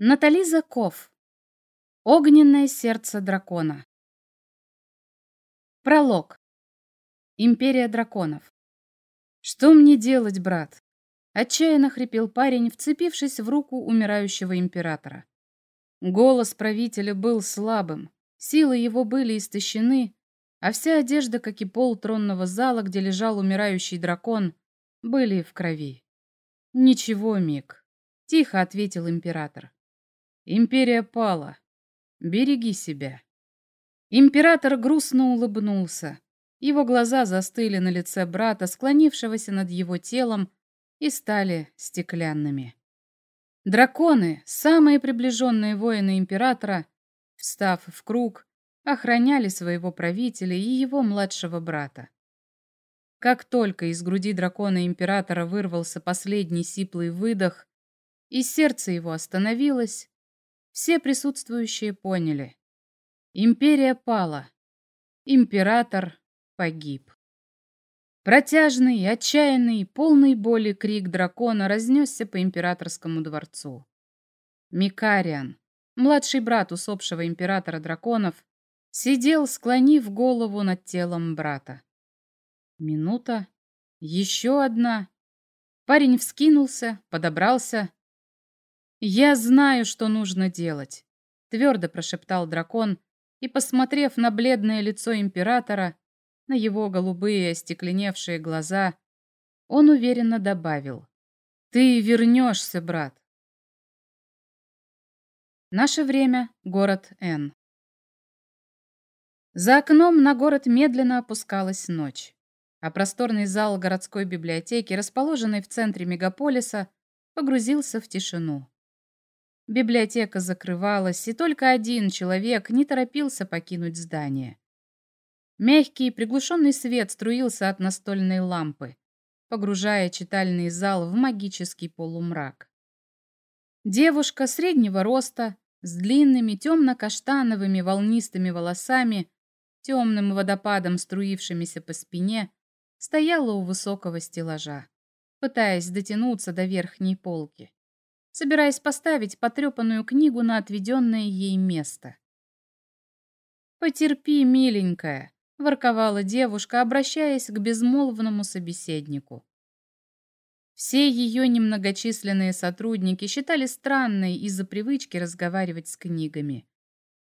Натали Заков. Огненное сердце дракона. Пролог. Империя драконов. Что мне делать, брат? Отчаянно хрипел парень, вцепившись в руку умирающего императора. Голос правителя был слабым, силы его были истощены, а вся одежда, как и пол тронного зала, где лежал умирающий дракон, были в крови. «Ничего, Мик», — тихо ответил император. Империя пала. Береги себя. Император грустно улыбнулся. Его глаза застыли на лице брата, склонившегося над его телом, и стали стеклянными. Драконы, самые приближенные воины императора, встав в круг, охраняли своего правителя и его младшего брата. Как только из груди дракона императора вырвался последний сиплый выдох, и сердце его остановилось, все присутствующие поняли. Империя пала. Император погиб. Протяжный, отчаянный, полный боли крик дракона разнесся по императорскому дворцу. Микариан, младший брат усопшего императора драконов, сидел, склонив голову над телом брата. Минута, еще одна. Парень вскинулся, подобрался, «Я знаю, что нужно делать», — твердо прошептал дракон, и, посмотрев на бледное лицо императора, на его голубые остекленевшие глаза, он уверенно добавил. «Ты вернешься, брат». Наше время — город Н. За окном на город медленно опускалась ночь, а просторный зал городской библиотеки, расположенный в центре мегаполиса, погрузился в тишину. Библиотека закрывалась, и только один человек не торопился покинуть здание. Мягкий приглушенный свет струился от настольной лампы, погружая читальный зал в магический полумрак. Девушка среднего роста, с длинными темно-каштановыми волнистыми волосами, темным водопадом струившимися по спине, стояла у высокого стеллажа, пытаясь дотянуться до верхней полки собираясь поставить потрепанную книгу на отведенное ей место. «Потерпи, миленькая», — ворковала девушка, обращаясь к безмолвному собеседнику. Все ее немногочисленные сотрудники считали странной из-за привычки разговаривать с книгами.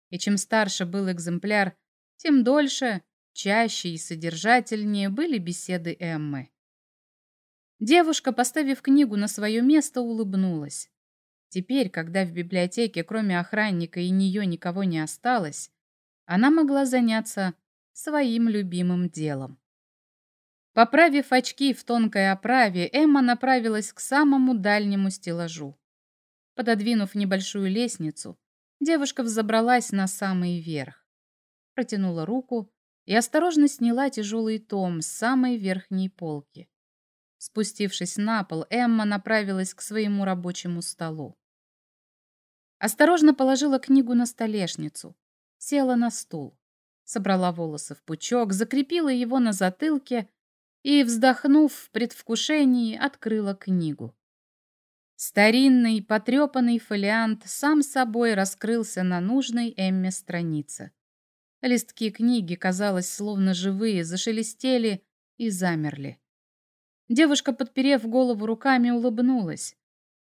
И чем старше был экземпляр, тем дольше, чаще и содержательнее были беседы Эммы. Девушка, поставив книгу на свое место, улыбнулась. Теперь, когда в библиотеке кроме охранника и нее никого не осталось, она могла заняться своим любимым делом. Поправив очки в тонкой оправе, Эмма направилась к самому дальнему стеллажу. Пододвинув небольшую лестницу, девушка взобралась на самый верх. Протянула руку и осторожно сняла тяжелый том с самой верхней полки. Спустившись на пол, Эмма направилась к своему рабочему столу. Осторожно положила книгу на столешницу, села на стул, собрала волосы в пучок, закрепила его на затылке и, вздохнув в предвкушении, открыла книгу. Старинный, потрепанный фолиант сам собой раскрылся на нужной Эмме странице. Листки книги, казалось, словно живые, зашелестели и замерли. Девушка, подперев голову руками, улыбнулась.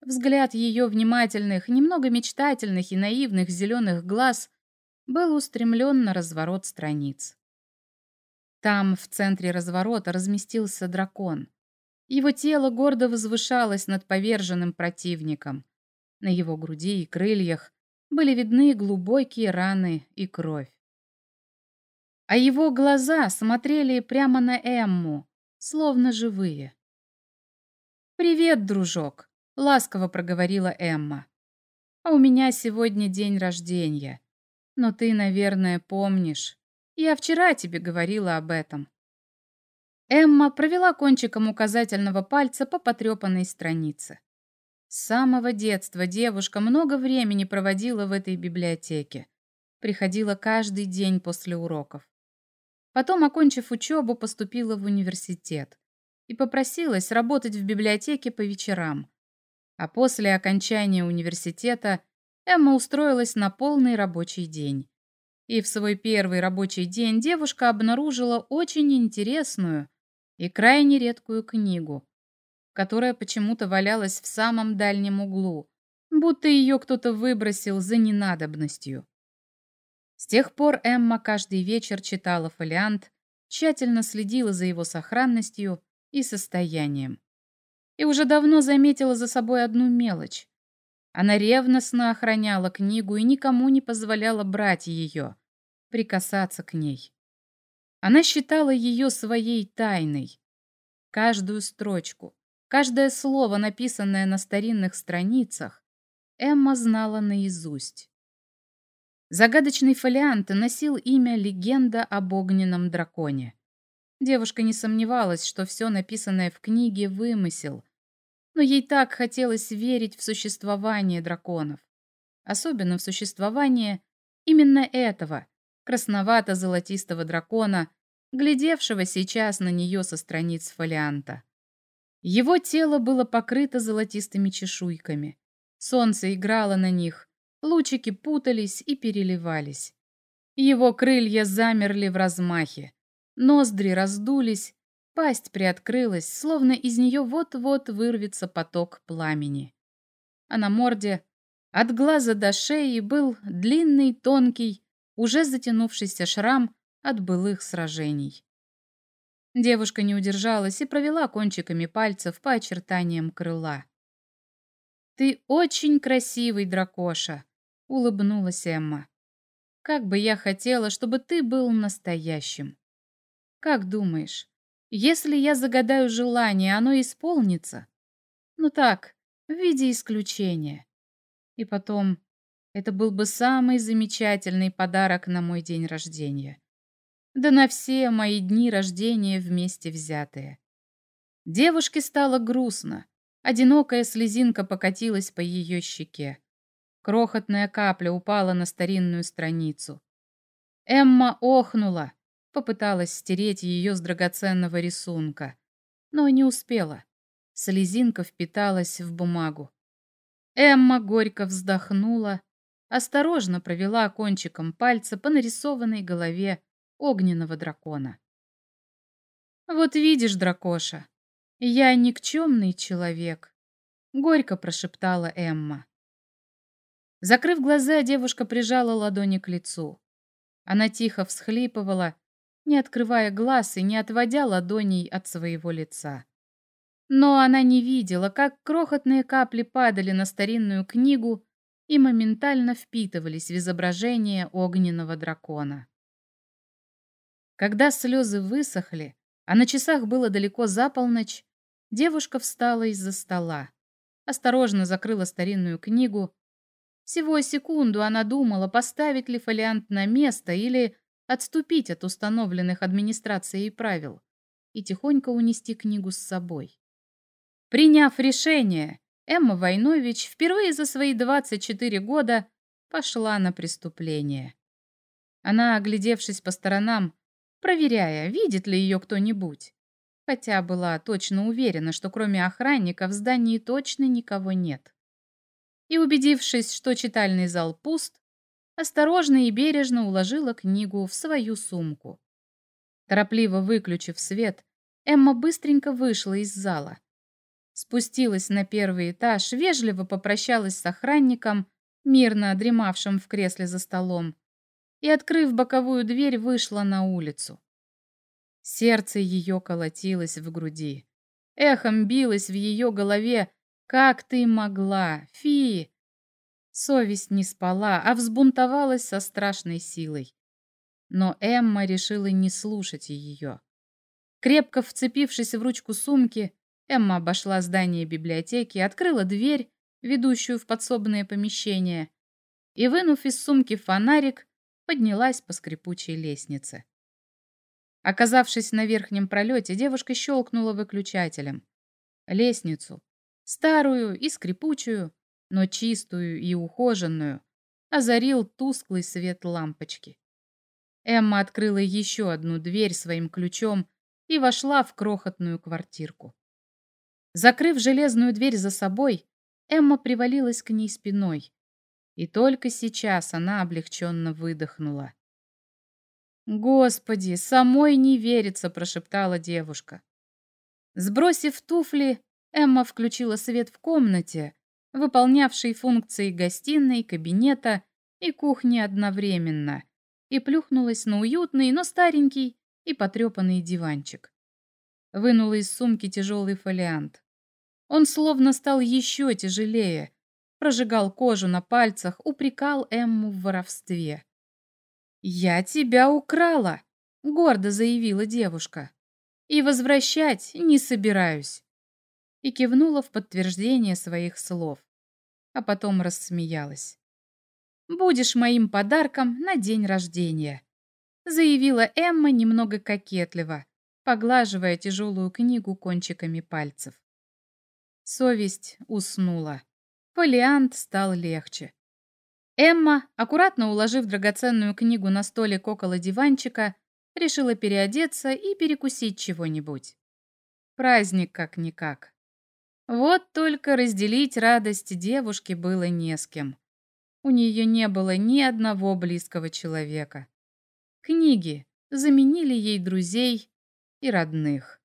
Взгляд ее внимательных, немного мечтательных и наивных зеленых глаз был устремлен на разворот страниц. Там, в центре разворота, разместился дракон. Его тело гордо возвышалось над поверженным противником. На его груди и крыльях были видны глубокие раны и кровь. А его глаза смотрели прямо на Эмму, словно живые. «Привет, дружок!» Ласково проговорила Эмма. А у меня сегодня день рождения. Но ты, наверное, помнишь. Я вчера тебе говорила об этом. Эмма провела кончиком указательного пальца по потрепанной странице. С самого детства девушка много времени проводила в этой библиотеке. Приходила каждый день после уроков. Потом, окончив учебу, поступила в университет и попросилась работать в библиотеке по вечерам, а после окончания университета Эмма устроилась на полный рабочий день. И в свой первый рабочий день девушка обнаружила очень интересную и крайне редкую книгу, которая почему-то валялась в самом дальнем углу, будто ее кто-то выбросил за ненадобностью. С тех пор Эмма каждый вечер читала фолиант, тщательно следила за его сохранностью и состоянием. И уже давно заметила за собой одну мелочь. Она ревностно охраняла книгу и никому не позволяла брать ее, прикасаться к ней. Она считала ее своей тайной. Каждую строчку, каждое слово, написанное на старинных страницах, Эмма знала наизусть. Загадочный фолиант носил имя «Легенда об огненном драконе». Девушка не сомневалась, что все написанное в книге – вымысел, но ей так хотелось верить в существование драконов. Особенно в существование именно этого, красновато-золотистого дракона, глядевшего сейчас на нее со страниц фолианта. Его тело было покрыто золотистыми чешуйками. Солнце играло на них, лучики путались и переливались. Его крылья замерли в размахе, ноздри раздулись, пасть приоткрылась, словно из нее вот-вот вырвется поток пламени. А на морде, от глаза до шеи, был длинный, тонкий, уже затянувшийся шрам от былых сражений. Девушка не удержалась и провела кончиками пальцев по очертаниям крыла. «Ты очень красивый, дракоша», — улыбнулась Эмма. «Как бы я хотела, чтобы ты был настоящим. Как думаешь, если я загадаю желание, оно исполнится? Ну так, в виде исключения. И потом, это был бы самый замечательный подарок на мой день рождения. Да на все мои дни рождения вместе взятые. Девушке стало грустно. Одинокая слезинка покатилась по ее щеке. Крохотная капля упала на старинную страницу. Эмма охнула, попыталась стереть ее с драгоценного рисунка, но не успела. Слезинка впиталась в бумагу. Эмма горько вздохнула осторожно провела кончиком пальца по нарисованной голове огненного дракона. «Вот видишь, дракоша, я никчемный человек», — горько прошептала Эмма. Закрыв глаза, девушка прижала ладони к лицу. Она тихо всхлипывала, не открывая глаз и не отводя ладоней от своего лица. Но она не видела, как крохотные капли падали на старинную книгу и моментально впитывались в изображение огненного дракона. Когда слезы высохли, а на часах было далеко за полночь, девушка встала из-за стола, осторожно закрыла старинную книгу. Всего секунду она думала, поставить ли фолиант на место или отступить от установленных администрацией правил и тихонько унести книгу с собой. Приняв решение, Эмма Войнович впервые за свои 24 года пошла на преступление. Она, оглядевшись по сторонам, проверяя, видит ли ее кто-нибудь, хотя была точно уверена, что кроме охранника в здании точно никого нет. И убедившись, что читальный зал пуст, осторожно и бережно уложила книгу в свою сумку. Торопливо выключив свет, Эмма быстренько вышла из зала спустилась на первый этаж, вежливо попрощалась с охранником, мирно дремавшим в кресле за столом, и, открыв боковую дверь, вышла на улицу. Сердце ее колотилось в груди. Эхом билось в ее голове «Как ты могла, Фи!» Совесть не спала, а взбунтовалась со страшной силой. Но Эмма решила не слушать ее. Крепко вцепившись в ручку сумки, Эмма обошла здание библиотеки, открыла дверь, ведущую в подсобное помещение, и, вынув из сумки фонарик, поднялась по скрипучей лестнице. Оказавшись на верхнем пролете, девушка щелкнула выключателем. Лестницу, старую и скрипучую, но чистую и ухоженную, озарил тусклый свет лампочки. Эмма открыла еще одну дверь своим ключом и вошла в крохотную квартирку. Закрыв железную дверь за собой, Эмма привалилась к ней спиной И только сейчас она облегченно выдохнула. «Господи, самой не верится!» – прошептала девушка. Сбросив туфли, Эмма включила свет в комнате, выполнявшей функции гостиной, кабинета и кухни одновременно, и плюхнулась на уютный, но старенький и потрепанный диванчик. Вынула из сумки тяжелый фолиант. Он словно стал еще тяжелее, прожигал кожу на пальцах, упрекал Эмму в воровстве. «Я тебя украла!» — гордо заявила девушка. «И возвращать не собираюсь!» И кивнула в подтверждение своих слов, а потом рассмеялась. «Будешь моим подарком на день рождения», — заявила Эмма немного кокетливо, поглаживая тяжелую книгу кончиками пальцев. Совесть уснула. Фолиант стал легче. Эмма, аккуратно уложив драгоценную книгу на столик около диванчика, решила переодеться и перекусить чего-нибудь. Праздник как-никак. Вот только разделить радость девушки было не с кем. У нее не было ни одного близкого человека. Книги заменили ей друзей и родных.